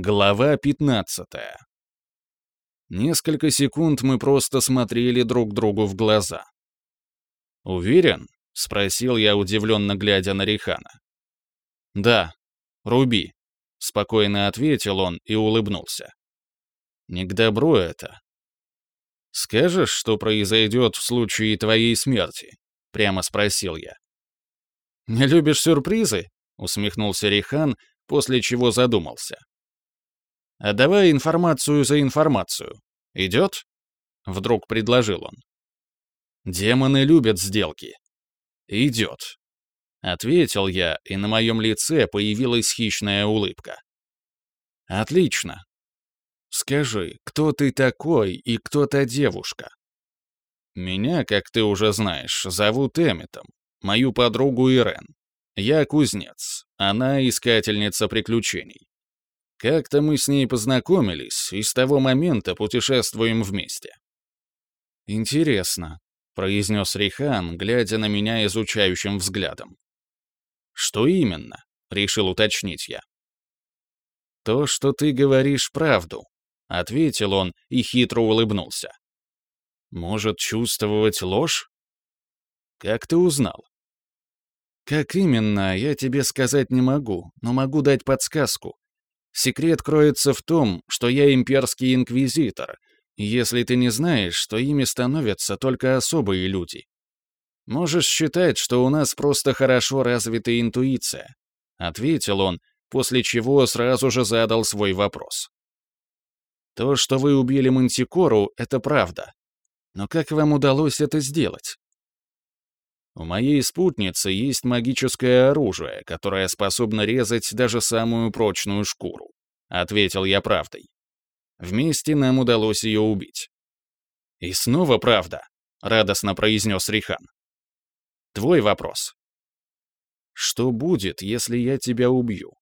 Глава 15. Несколько секунд мы просто смотрели друг другу в глаза. «Уверен?» — спросил я, удивленно глядя на Рихана. «Да, руби», — спокойно ответил он и улыбнулся. «Не к добру это». «Скажешь, что произойдет в случае твоей смерти?» — прямо спросил я. «Не любишь сюрпризы?» — усмехнулся Рихан, после чего задумался. «А давай информацию за информацию. Идет?» — вдруг предложил он. «Демоны любят сделки». «Идет», — ответил я, и на моем лице появилась хищная улыбка. «Отлично. Скажи, кто ты такой и кто та девушка?» «Меня, как ты уже знаешь, зовут Эмметом, мою подругу Ирен. Я кузнец, она искательница приключений. Как-то мы с ней познакомились и с того момента путешествуем вместе. «Интересно», — произнес Рихан, глядя на меня изучающим взглядом. «Что именно?» — решил уточнить я. «То, что ты говоришь правду», — ответил он и хитро улыбнулся. «Может, чувствовать ложь?» «Как ты узнал?» «Как именно, я тебе сказать не могу, но могу дать подсказку. Секрет кроется в том, что я имперский инквизитор, если ты не знаешь, что ими становятся только особые люди. Можешь считать, что у нас просто хорошо развита интуиция», — ответил он, после чего сразу же задал свой вопрос. «То, что вы убили Мантикору, это правда. Но как вам удалось это сделать?» У моей спутницы есть магическое оружие, которое способно резать даже самую прочную шкуру. Ответил я правдой. Вместе нам удалось ее убить. И снова правда, радостно произнес Рихан. Твой вопрос. Что будет, если я тебя убью?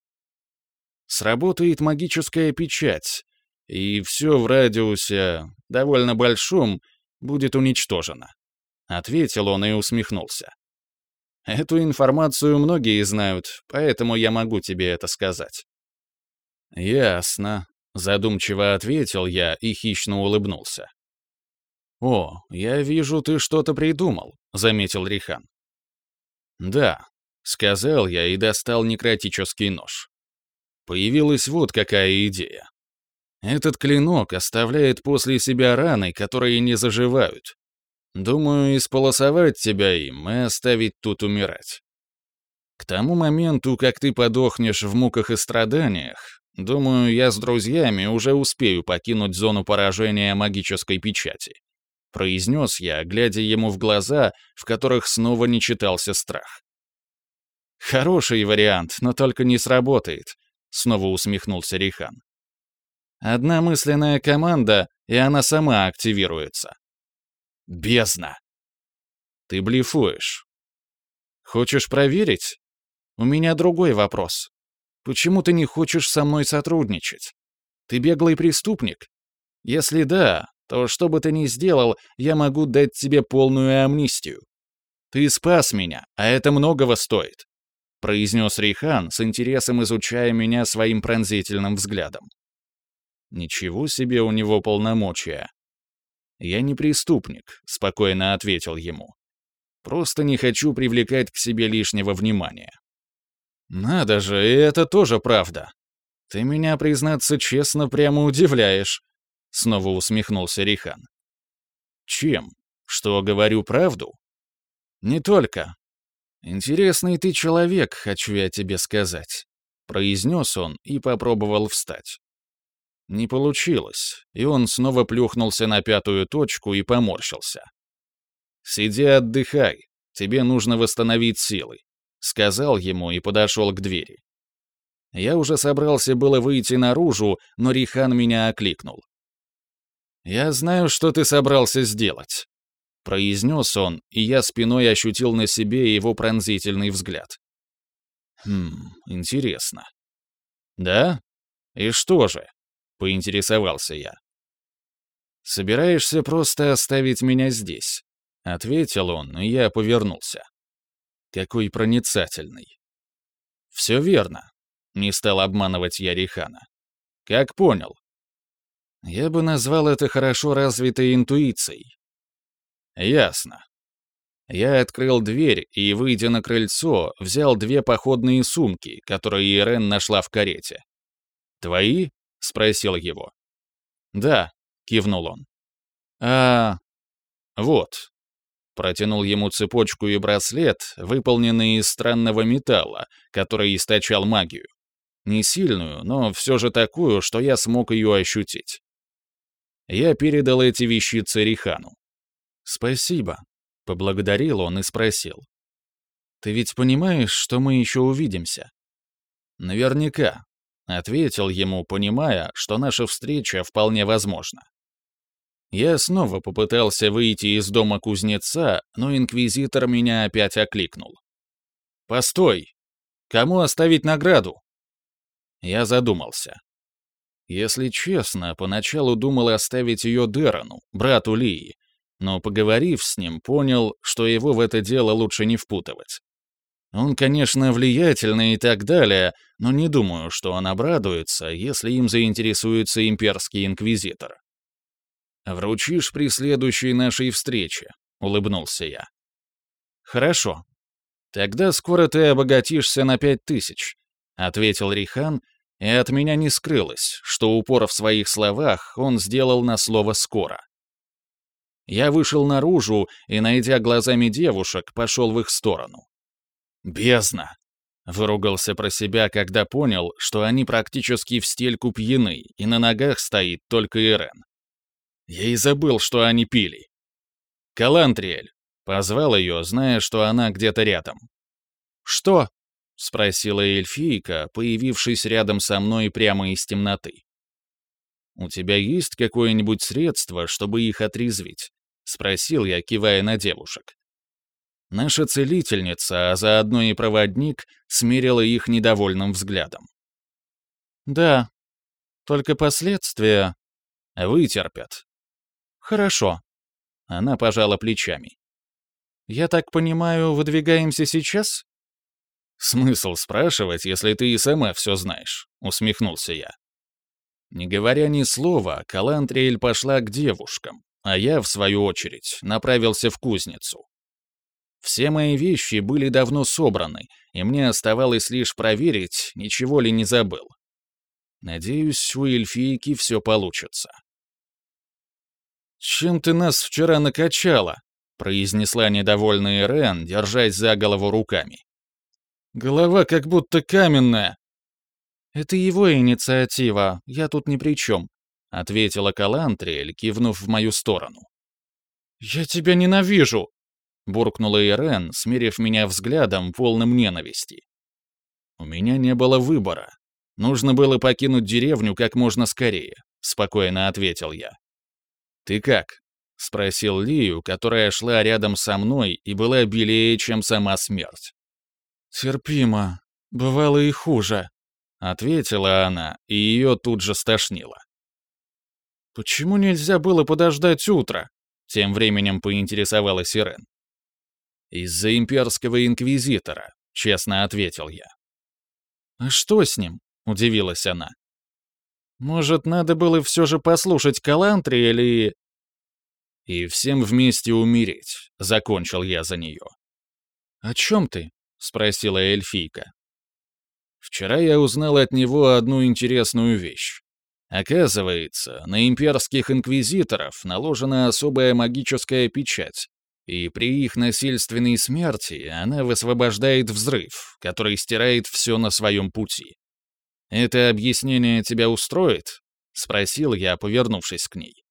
Сработает магическая печать, и все в радиусе, довольно большом, будет уничтожено. Ответил он и усмехнулся. Эту информацию многие знают, поэтому я могу тебе это сказать. Ясно, задумчиво ответил я и хищно улыбнулся. О, я вижу, ты что-то придумал, заметил Рихан. Да, сказал я и достал некротический нож. Появилась вот какая идея. Этот клинок оставляет после себя раны, которые не заживают, Думаю, исполосовать тебя им и оставить тут умирать. К тому моменту, как ты подохнешь в муках и страданиях, думаю, я с друзьями уже успею покинуть зону поражения магической печати. Произнес я, глядя ему в глаза, в которых снова не читался страх. «Хороший вариант, но только не сработает», — снова усмехнулся Рихан. «Одна мысленная команда, и она сама активируется. Бездна. Ты блефуешь. Хочешь проверить? У меня другой вопрос. Почему ты не хочешь со мной сотрудничать? Ты беглый преступник? Если да, то что бы ты ни сделал, я могу дать тебе полную амнистию. Ты спас меня, а это многого стоит», — произнес Рихан, с интересом изучая меня своим пронзительным взглядом. Ничего себе у него полномочия. «Я не преступник», — спокойно ответил ему. «Просто не хочу привлекать к себе лишнего внимания». «Надо же, и это тоже правда. Ты меня, признаться честно, прямо удивляешь», — снова усмехнулся Рихан. «Чем? Что говорю правду?» «Не только. Интересный ты человек, хочу я тебе сказать», — произнес он и попробовал встать. Не получилось, и он снова плюхнулся на пятую точку и поморщился. «Сиди отдыхай, тебе нужно восстановить силы», — сказал ему и подошел к двери. Я уже собрался было выйти наружу, но Рихан меня окликнул. «Я знаю, что ты собрался сделать», — произнес он, и я спиной ощутил на себе его пронзительный взгляд. «Хм, интересно». «Да? И что же?» — поинтересовался я. «Собираешься просто оставить меня здесь?» — ответил он, и я повернулся. Какой проницательный. «Все верно», — не стал обманывать я Рихана. Как понял? Я бы назвал это хорошо развитой интуицией. Ясно. Я открыл дверь и, выйдя на крыльцо, взял две походные сумки, которые Ирен нашла в карете. «Твои?» — спросил его. «Да», — кивнул он. «А... вот». Протянул ему цепочку и браслет, выполненные из странного металла, который источал магию. Не сильную, но все же такую, что я смог ее ощутить. Я передал эти вещицы Рихану. «Спасибо», — поблагодарил он и спросил. «Ты ведь понимаешь, что мы еще увидимся?» «Наверняка», — ответил ему, понимая, что наша встреча вполне возможна. Я снова попытался выйти из дома кузнеца, но инквизитор меня опять окликнул. «Постой! Кому оставить награду?» Я задумался. Если честно, поначалу думал оставить ее Дерану, брату Лии, но, поговорив с ним, понял, что его в это дело лучше не впутывать. Он, конечно, влиятельный и так далее, но не думаю, что он обрадуется, если им заинтересуется имперский инквизитор. «Вручишь при следующей нашей встрече», — улыбнулся я. «Хорошо. Тогда скоро ты обогатишься на пять тысяч», — ответил Рихан, и от меня не скрылось, что упор в своих словах он сделал на слово «скоро». Я вышел наружу и, найдя глазами девушек, пошел в их сторону. «Бездна!» — выругался про себя, когда понял, что они практически в стельку пьяны, и на ногах стоит только Ирен. Я и забыл, что они пили. «Калантриэль!» — позвал ее, зная, что она где-то рядом. «Что?» — спросила эльфийка, появившись рядом со мной прямо из темноты. «У тебя есть какое-нибудь средство, чтобы их отрезвить?» — спросил я, кивая на девушек. Наша целительница, а заодно и проводник, смирила их недовольным взглядом. «Да, только последствия...» «Вытерпят», «Хорошо». Она пожала плечами. «Я так понимаю, выдвигаемся сейчас?» «Смысл спрашивать, если ты и сама все знаешь», — усмехнулся я. Не говоря ни слова, Калантриэль пошла к девушкам, а я, в свою очередь, направился в кузницу. Все мои вещи были давно собраны, и мне оставалось лишь проверить, ничего ли не забыл. Надеюсь, у эльфийки все получится. «Чем ты нас вчера накачала?» — произнесла недовольная Рен, держась за голову руками. «Голова как будто каменная». «Это его инициатива, я тут ни при чем», — ответила Калантриэль, кивнув в мою сторону. «Я тебя ненавижу!» — буркнула Ирен, смирив меня взглядом, полным ненависти. «У меня не было выбора. Нужно было покинуть деревню как можно скорее», — спокойно ответил я. «Ты как?» — спросил Лию, которая шла рядом со мной и была белее, чем сама смерть. «Терпимо. Бывало и хуже», — ответила она, и ее тут же стошнило. «Почему нельзя было подождать утро?» — тем временем поинтересовалась Ирен. «Из-за имперского инквизитора», — честно ответил я. «А что с ним?» — удивилась она. Может, надо было все же послушать Калантри или... И всем вместе умереть, закончил я за нее. «О чем ты?» — спросила эльфийка. Вчера я узнал от него одну интересную вещь. Оказывается, на имперских инквизиторов наложена особая магическая печать, и при их насильственной смерти она высвобождает взрыв, который стирает все на своем пути. «Это объяснение тебя устроит?» — спросил я, повернувшись к ней.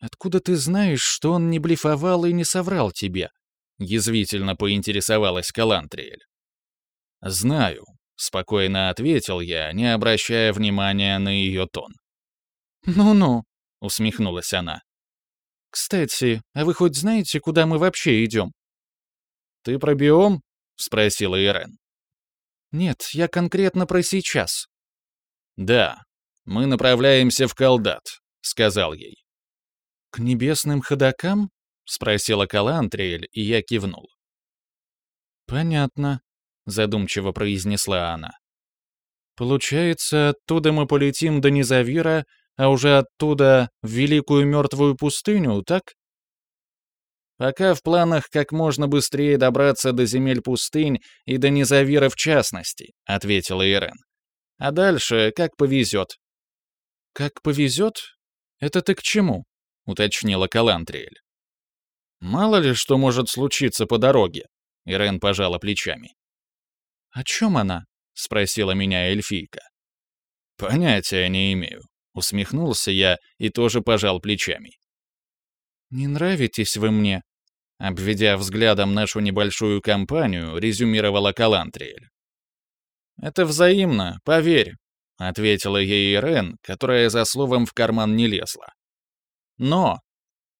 «Откуда ты знаешь, что он не блефовал и не соврал тебе?» — язвительно поинтересовалась Калантриэль. «Знаю», — спокойно ответил я, не обращая внимания на ее тон. «Ну-ну», — усмехнулась она. «Кстати, а вы хоть знаете, куда мы вообще идем?» «Ты про биом?» — спросила Ирен. «Нет, я конкретно про сейчас». «Да, мы направляемся в Колдат», — сказал ей. «К небесным ходокам?» — спросила Калантриэль, и я кивнул. «Понятно», — задумчиво произнесла она. Получается, оттуда мы полетим до Низавира, а уже оттуда в Великую Мертвую пустыню, так? Пока в планах как можно быстрее добраться до земель пустынь и до Низавира в частности, ответила Ирен. А дальше как повезет. Как повезет? Это ты к чему? уточнила Калантриэль. Мало ли что может случиться по дороге, Ирен пожала плечами. О чем она? спросила меня эльфийка. Понятия не имею, усмехнулся я и тоже пожал плечами. «Не нравитесь вы мне», — обведя взглядом нашу небольшую компанию, резюмировала Калантриэль. «Это взаимно, поверь», — ответила ей Ирен, которая за словом в карман не лезла. «Но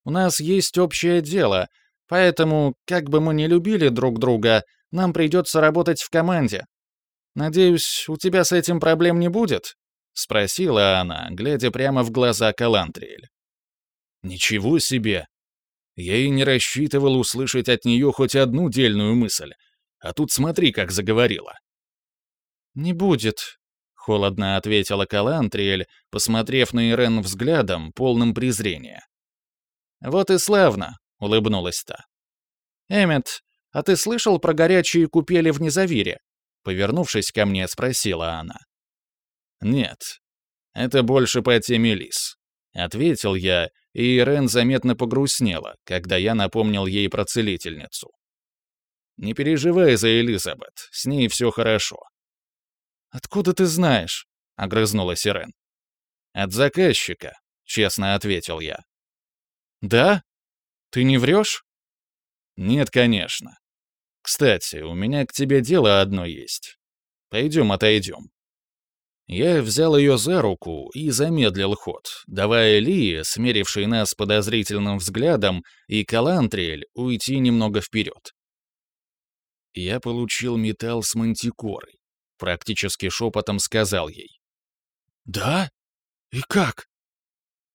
у нас есть общее дело, поэтому, как бы мы ни любили друг друга, нам придется работать в команде. Надеюсь, у тебя с этим проблем не будет?» — спросила она, глядя прямо в глаза Калантриэль. Ничего себе! Я и не рассчитывал услышать от нее хоть одну дельную мысль. А тут смотри, как заговорила. «Не будет», — холодно ответила Калантриэль, посмотрев на Ирен взглядом, полным презрения. «Вот и славно», — улыбнулась та. «Эммет, а ты слышал про горячие купели в Незавире?» Повернувшись ко мне, спросила она. «Нет, это больше по теме лис», — ответил я и Ирен заметно погрустнела, когда я напомнил ей про целительницу. «Не переживай за Элизабет, с ней все хорошо». «Откуда ты знаешь?» — огрызнулась Ирен. «От заказчика», — честно ответил я. «Да? Ты не врешь?» «Нет, конечно. Кстати, у меня к тебе дело одно есть. Пойдем отойдем». Я взял ее за руку и замедлил ход, давая Лии, смерившей нас подозрительным взглядом, и Калантриэль уйти немного вперед. Я получил металл с мантикорой, практически шепотом сказал ей. «Да? И как?»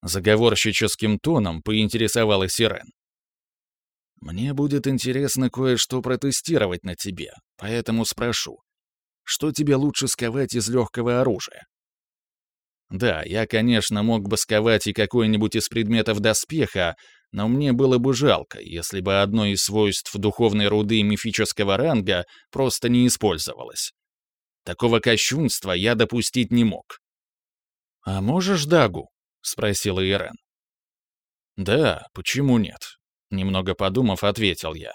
Заговорщическим тоном поинтересовалась Ирен. «Мне будет интересно кое-что протестировать на тебе, поэтому спрошу, что тебе лучше сковать из легкого оружия. Да, я, конечно, мог бы сковать и какой-нибудь из предметов доспеха, но мне было бы жалко, если бы одно из свойств духовной руды мифического ранга просто не использовалось. Такого кощунства я допустить не мог. «А можешь дагу?» — спросила Ирен. «Да, почему нет?» — немного подумав, ответил я.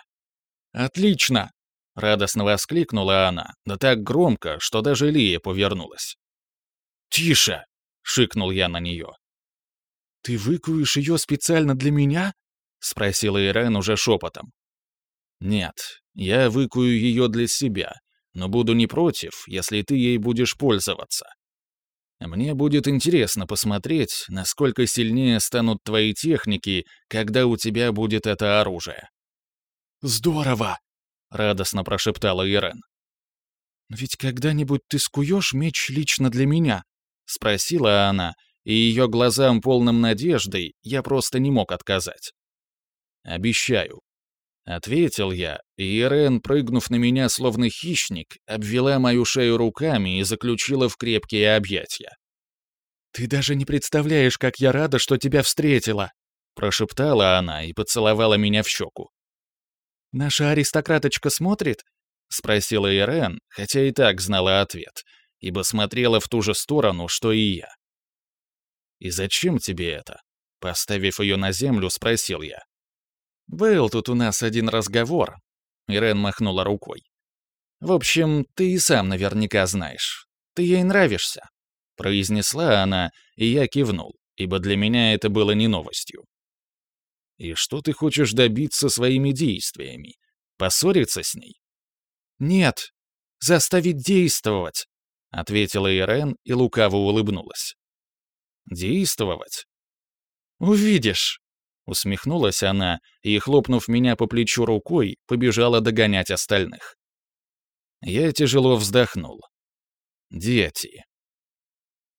«Отлично!» Радостно воскликнула она, да так громко, что даже Лия повернулась. «Тише!» — шикнул я на нее. «Ты выкуешь ее специально для меня?» — спросила Ирен уже шепотом. «Нет, я выкую ее для себя, но буду не против, если ты ей будешь пользоваться. Мне будет интересно посмотреть, насколько сильнее станут твои техники, когда у тебя будет это оружие». «Здорово!» Радостно прошептала Ирен. «Ведь когда-нибудь ты скуешь меч лично для меня?» — спросила она, и ее глазам полным надеждой я просто не мог отказать. «Обещаю», — ответил я, и Ирен, прыгнув на меня словно хищник, обвела мою шею руками и заключила в крепкие объятия. «Ты даже не представляешь, как я рада, что тебя встретила!» — прошептала она и поцеловала меня в щеку. «Наша аристократочка смотрит?» — спросила Ирен, хотя и так знала ответ, ибо смотрела в ту же сторону, что и я. «И зачем тебе это?» — поставив ее на землю, спросил я. «Был тут у нас один разговор», — Ирен махнула рукой. «В общем, ты и сам наверняка знаешь. Ты ей нравишься», — произнесла она, и я кивнул, ибо для меня это было не новостью. И что ты хочешь добиться своими действиями? Поссориться с ней? Нет, заставить действовать, ответила Ирен и лукаво улыбнулась. Действовать? Увидишь. Усмехнулась она и, хлопнув меня по плечу рукой, побежала догонять остальных. Я тяжело вздохнул. Дети.